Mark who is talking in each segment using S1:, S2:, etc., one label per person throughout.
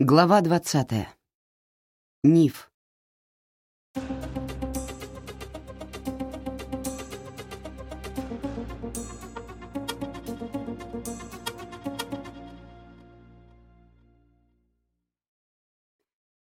S1: Глава двадцатая. Ниф.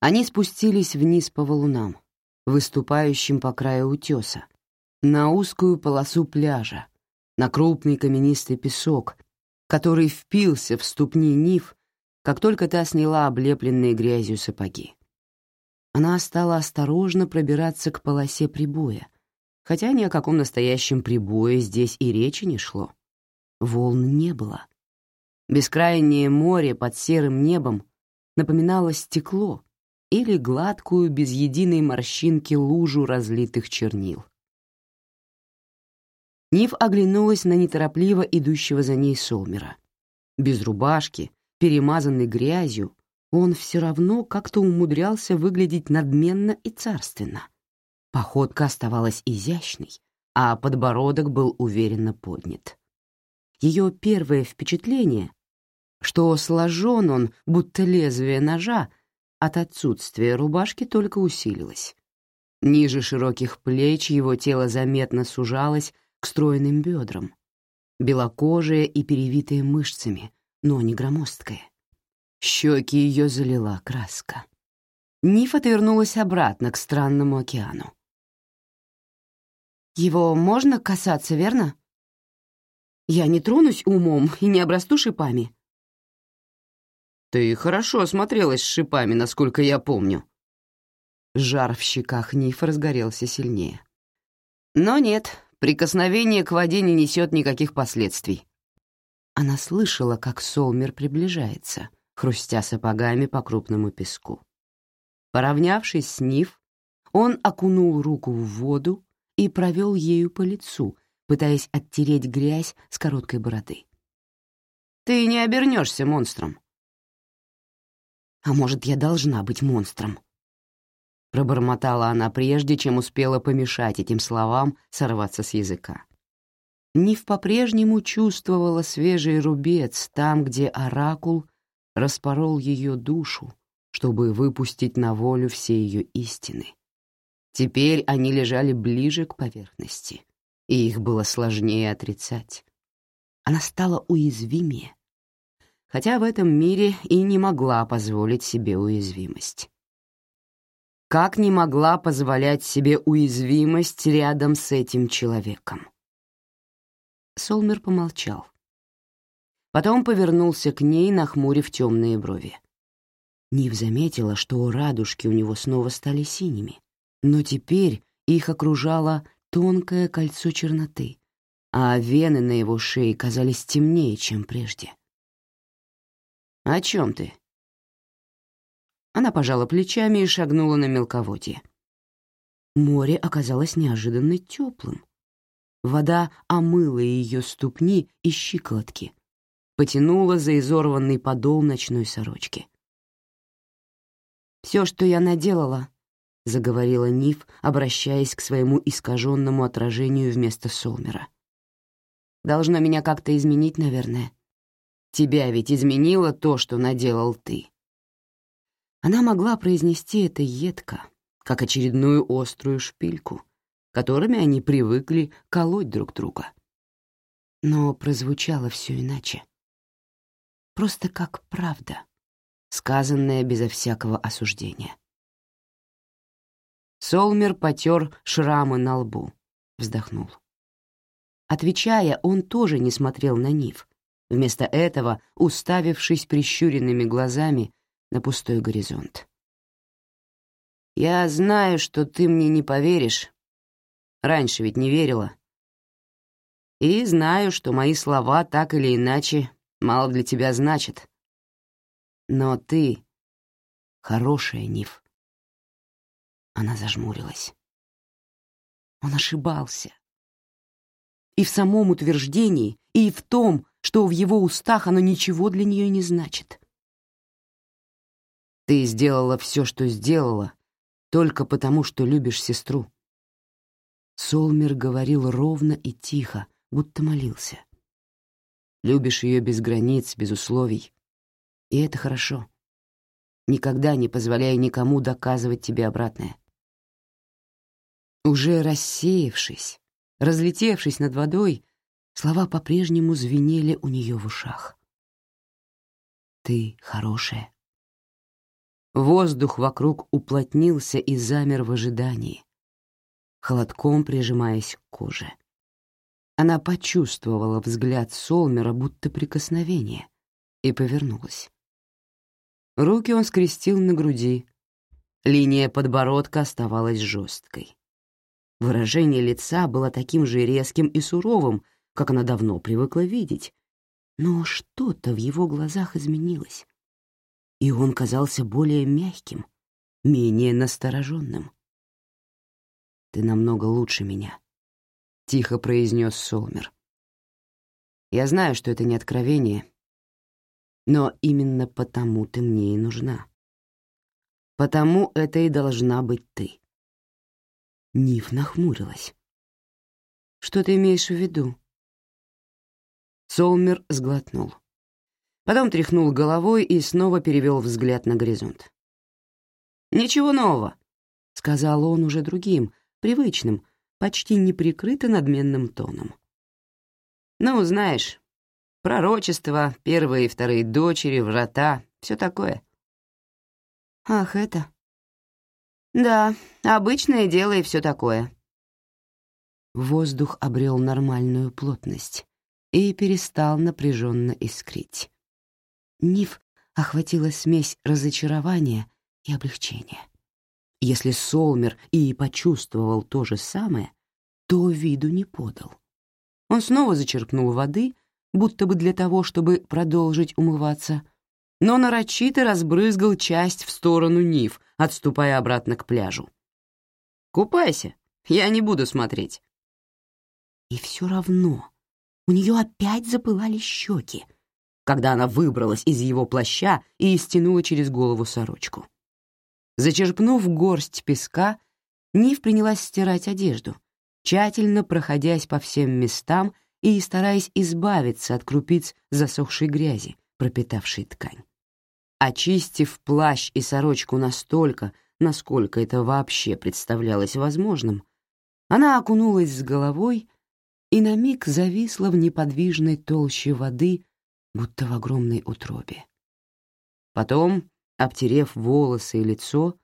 S1: Они спустились вниз по валунам, выступающим по краю утеса, на узкую полосу пляжа, на крупный каменистый песок, который впился в ступни Ниф как только та сняла облепленные грязью сапоги. Она стала осторожно пробираться к полосе прибоя, хотя ни о каком настоящем прибое здесь и речи не шло. Волн не было. Бескрайнее море под серым небом напоминало стекло или гладкую, без единой морщинки лужу разлитых чернил. Нив оглянулась на неторопливо идущего за ней Солмера. Без рубашки, перемазанный грязью, он все равно как-то умудрялся выглядеть надменно и царственно. Походка оставалась изящной, а подбородок был уверенно поднят. Ее первое впечатление, что сложен он, будто лезвие ножа, от отсутствия рубашки только усилилось. Ниже широких плеч его тело заметно сужалось к стройным бедрам, белокожие и перевитые мышцами, но не громоздкая. Щеки ее залила краска. Ниф отвернулась обратно к странному океану. «Его можно касаться, верно? Я не тронусь умом и не обрасту шипами».
S2: «Ты хорошо осмотрелась с шипами, насколько я помню».
S1: Жар в щеках Ниф разгорелся сильнее.
S2: «Но нет, прикосновение к воде не несет никаких последствий.
S1: Она слышала, как Солмер приближается, хрустя сапогами по крупному песку. Поравнявшись с Нив, он окунул руку в воду и провел ею по лицу, пытаясь оттереть грязь с короткой бороды.
S2: «Ты не обернешься монстром».
S1: «А может, я должна быть монстром?» Пробормотала она прежде, чем успела помешать этим словам сорваться с языка. Нив по-прежнему чувствовала свежий рубец там, где оракул распорол ее душу, чтобы выпустить на волю все ее истины. Теперь они лежали ближе к поверхности, и их было сложнее отрицать. Она стала уязвимее, хотя в этом мире и не могла позволить себе уязвимость. Как не могла позволять себе уязвимость рядом с этим человеком? Солмер помолчал. Потом повернулся к ней, нахмурив темные брови. Нив заметила, что радужки у него снова стали синими, но теперь их окружало тонкое кольцо черноты, а вены на его шее казались темнее, чем прежде.
S2: «О чем ты?»
S1: Она пожала плечами и шагнула на мелководье. Море оказалось неожиданно теплым, Вода омыла ее ступни и щиколотки, потянула за изорванный подол ночной сорочки. «Все, что я наделала», — заговорила Ниф, обращаясь к своему искаженному отражению вместо Солмера. «Должно меня как-то изменить, наверное. Тебя ведь изменило то, что наделал ты». Она могла произнести это едко, как очередную острую шпильку, которыми они привыкли колоть друг друга. Но прозвучало все иначе. Просто как правда, сказанная безо всякого осуждения. Солмер потер шрамы на лбу, вздохнул. Отвечая, он тоже не смотрел на Нив, вместо этого уставившись прищуренными глазами на пустой горизонт. «Я знаю, что ты мне не поверишь, Раньше ведь не верила. И знаю, что мои слова так или иначе мало для тебя значат. Но ты хорошая, Ниф. Она зажмурилась. Он ошибался. И в самом утверждении, и в том, что в его устах оно ничего для нее не значит. Ты сделала все, что сделала, только потому, что любишь сестру. Солмер говорил ровно и тихо, будто молился. Любишь ее без границ, без условий. И это хорошо. никогда не позволяя никому доказывать тебе обратное. Уже рассеявшись, разлетевшись над водой, слова по-прежнему звенели у нее в ушах. «Ты хорошая». Воздух вокруг уплотнился и замер в ожидании, холодком прижимаясь к коже. Она почувствовала взгляд Солмера, будто прикосновение, и повернулась. Руки он скрестил на груди. Линия подбородка оставалась жесткой. Выражение лица было таким же резким и суровым, как она давно привыкла видеть, но что-то в его глазах изменилось, и он казался более мягким, менее настороженным. «Ты намного лучше меня», — тихо произнес Солмер. «Я знаю, что это не откровение, но именно потому ты мне и нужна. Потому это и должна быть ты». Ниф нахмурилась. «Что ты имеешь в виду?» Солмер сглотнул. Потом тряхнул головой и снова перевел взгляд на горизонт. «Ничего нового», — сказал он уже другим, привычным, почти неприкрыто надменным тоном. «Ну, знаешь, пророчество, первые и вторые дочери, врата, все такое». «Ах, это...» «Да, обычное дело и все такое». Воздух обрел нормальную плотность и перестал напряженно искрить. Ниф охватила смесь разочарования и облегчения. Если Солмер и почувствовал то же самое, то виду не подал. Он снова зачерпнул воды, будто бы для того, чтобы продолжить умываться, но нарочито разбрызгал часть в сторону Ниф, отступая обратно к пляжу. «Купайся, я не буду смотреть». И все равно у нее опять запылали щеки, когда она выбралась из его плаща и стянула через голову сорочку. Зачерпнув горсть песка, Нив принялась стирать одежду, тщательно проходясь по всем местам и стараясь избавиться от крупиц засохшей грязи, пропитавшей ткань. Очистив плащ и сорочку настолько, насколько это вообще представлялось возможным, она окунулась с головой и на миг зависла в неподвижной толще воды, будто в огромной утробе. Потом, обтерев волосы и лицо,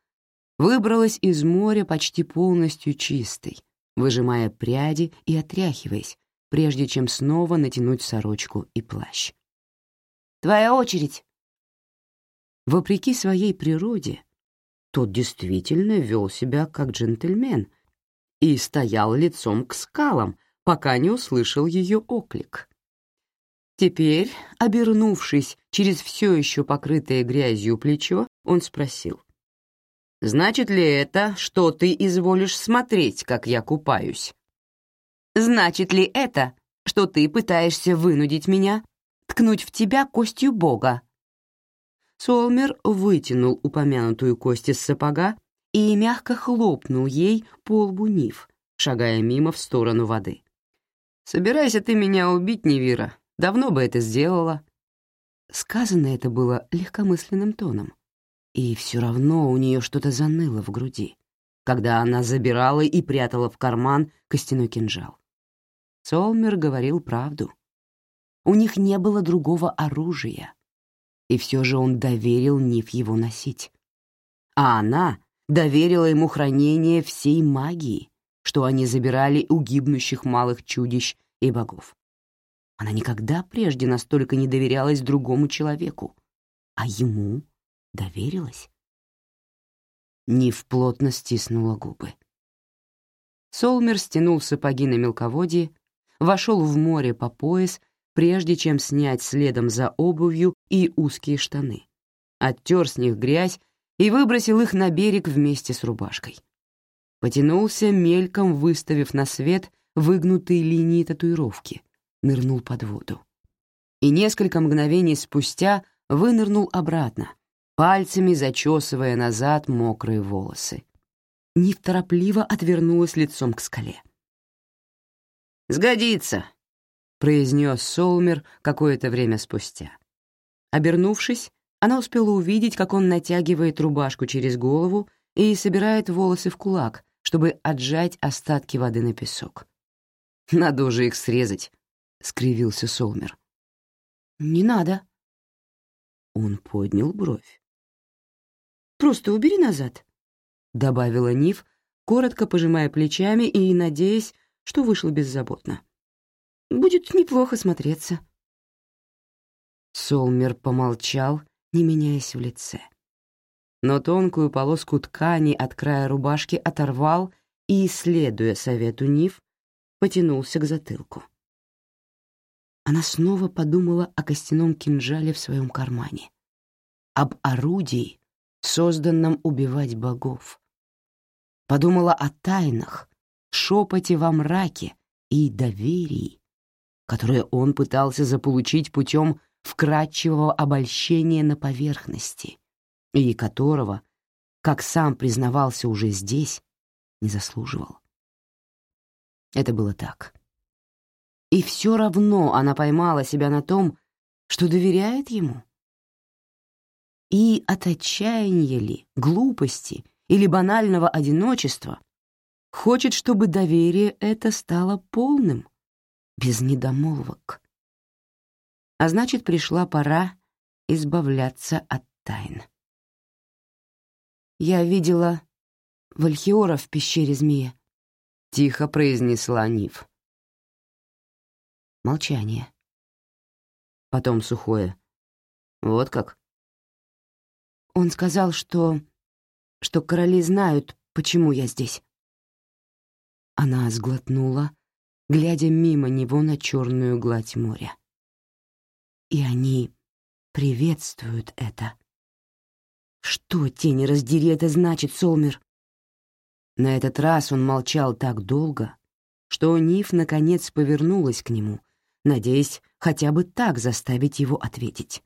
S1: выбралась из моря почти полностью чистой, выжимая пряди и отряхиваясь, прежде чем снова натянуть сорочку и плащ. «Твоя очередь!» Вопреки своей природе, тот действительно вел себя как джентльмен и стоял лицом к скалам, пока не услышал ее оклик. Теперь, обернувшись через все еще покрытое грязью плечо, он спросил. «Значит ли это, что ты изволишь смотреть, как я купаюсь?» «Значит ли это, что ты пытаешься вынудить меня ткнуть в тебя костью Бога?» Солмер вытянул упомянутую кость из сапога и мягко хлопнул ей по лбу Нив, шагая мимо в сторону воды. «Собирайся ты меня убить, Невира, давно бы это сделала». Сказано это было легкомысленным тоном, и все равно у нее что-то заныло в груди, когда она забирала и прятала в карман костяной кинжал. Солмер говорил правду. У них не было другого оружия, и все же он доверил Ниф его носить. А она доверила ему хранение всей магии, что они забирали у гибнущих малых чудищ и богов. Она никогда прежде настолько не доверялась другому человеку, а ему доверилась. Нив плотно стиснула губы. Солмер стянул сапоги на мелководье, вошел в море по пояс, прежде чем снять следом за обувью и узкие штаны. Оттер с них грязь и выбросил их на берег вместе с рубашкой потянулся, мельком выставив на свет выгнутые линии татуировки, нырнул под воду. И несколько мгновений спустя вынырнул обратно, пальцами зачесывая назад мокрые волосы. Нив торопливо отвернулась лицом к скале. «Сгодится», — произнес Солмер какое-то время спустя. Обернувшись, Она успела увидеть, как он натягивает рубашку через голову и собирает волосы в кулак, чтобы отжать остатки воды на песок. «Надо уже их срезать», — скривился Солмер. «Не надо». Он поднял бровь. «Просто убери назад», — добавила Ниф, коротко пожимая плечами и надеясь, что вышло беззаботно. «Будет неплохо смотреться». Солмер помолчал, не меняясь в лице. Но тонкую полоску ткани от края рубашки оторвал и, следуя совету Ниф, потянулся к затылку. Она снова подумала о костяном кинжале в своем кармане, об орудии, созданном убивать богов. Подумала о тайнах, шепоте во мраке и доверии, которое он пытался заполучить путем вкрадчивого обольщения на поверхности, и которого, как сам признавался уже здесь, не заслуживал. Это было так. И все равно она поймала себя на том, что доверяет ему. И от отчаяния ли, глупости или банального одиночества хочет, чтобы доверие это стало полным, без недомолвок а значит, пришла пора избавляться от тайн. «Я видела Вальхиора в пещере змея», — тихо произнесла Нив. Молчание. Потом сухое. «Вот как?» Он сказал, что... что короли знают, почему я здесь. Она сглотнула, глядя мимо него на черную гладь моря. И они приветствуют это. Что, тени раздери, это значит, Солмер? На этот раз он молчал так долго, что Ниф наконец повернулась к нему, надеясь хотя бы так заставить его ответить.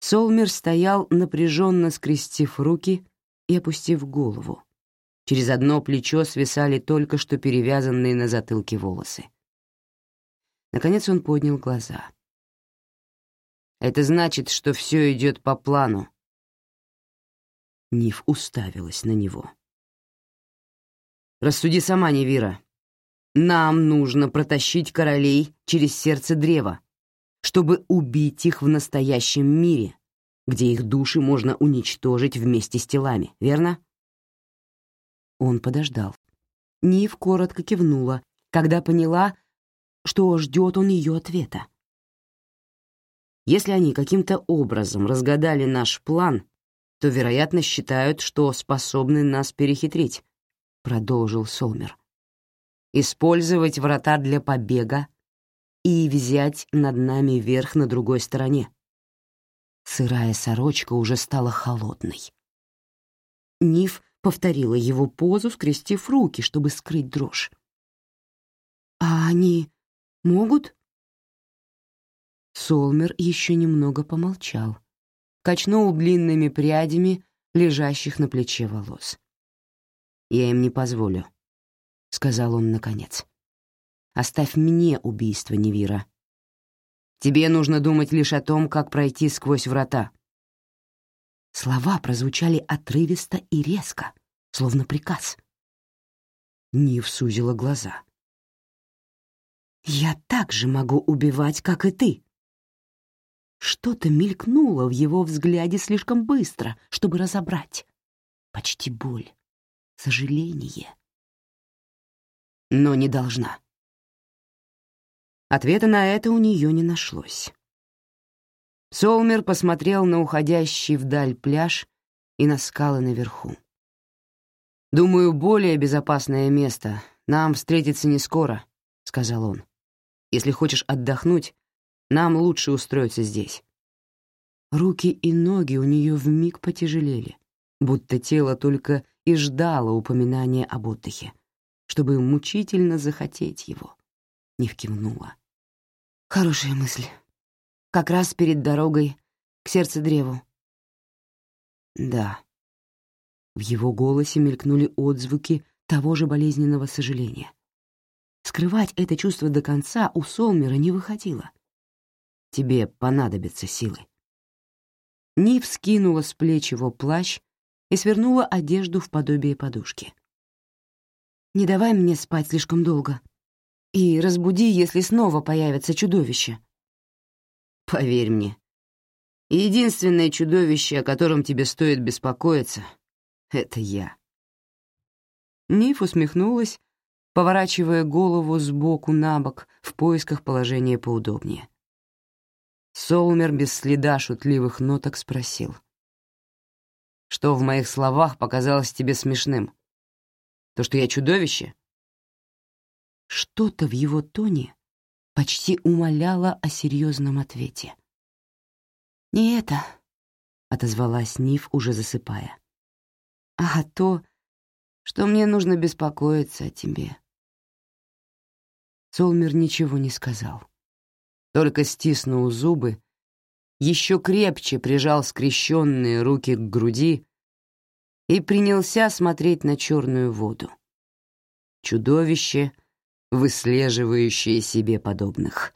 S1: Солмер стоял, напряженно скрестив руки и опустив голову. Через одно плечо свисали только что перевязанные на затылке волосы. Наконец он поднял глаза. Это значит, что все идет по плану. Ниф уставилась на него. «Рассуди сама, Невира. Нам нужно протащить королей через сердце древа, чтобы убить их в настоящем мире, где их души можно уничтожить вместе с телами, верно?» Он подождал. Нив коротко кивнула, когда поняла, что ждет он ее ответа. Если они каким-то образом разгадали наш план, то, вероятно, считают, что способны нас перехитрить», — продолжил Солмер. «Использовать врата для побега и взять над нами верх на другой стороне». Сырая сорочка уже стала холодной. Ниф повторила его позу, скрестив руки, чтобы скрыть дрожь. «А они могут?» Солмер еще немного помолчал, качнул длинными прядями лежащих на плече волос. «Я им не позволю», — сказал он наконец. «Оставь мне убийство Невира. Тебе нужно думать лишь о том, как пройти сквозь врата». Слова прозвучали отрывисто и резко, словно приказ. Нив сузила глаза. «Я так же могу убивать, как и ты», что-то мелькнуло в его взгляде слишком быстро, чтобы разобрать. Почти боль, сожаление. Но не должна. Ответа на это у нее не нашлось. Солмер посмотрел на уходящий вдаль пляж и на скалы наверху. «Думаю, более безопасное место нам встретиться не скоро», — сказал он. «Если хочешь отдохнуть, нам лучше устроиться здесь». Руки и ноги у нее вмиг потяжелели, будто тело только и ждало упоминания об отдыхе, чтобы мучительно захотеть его. Не вкивнула. Хорошая мысль. Как раз перед дорогой к сердцу древу. Да. В его голосе мелькнули отзвуки того же болезненного сожаления. Скрывать это чувство до конца у Солмера не выходило тебе понадобятся силы. Нив скинула с плеч его плащ и свернула одежду в подобие подушки. «Не давай мне спать слишком долго. И разбуди, если снова появится чудовище».
S2: «Поверь мне, единственное чудовище, о котором тебе стоит беспокоиться, — это я».
S1: Ниф усмехнулась, поворачивая голову сбоку на бок в поисках положения поудобнее. Солмер без следа шутливых ноток спросил. «Что в моих словах показалось тебе смешным? То, что я чудовище?» Что-то в его тоне почти умоляло о серьезном ответе. «Не это», — отозвалась Ниф, уже засыпая, «а то, что мне нужно беспокоиться о тебе». Солмер ничего не сказал только стиснул зубы, еще крепче прижал скрещенные руки к груди и принялся смотреть на черную воду. Чудовище, выслеживающее себе подобных.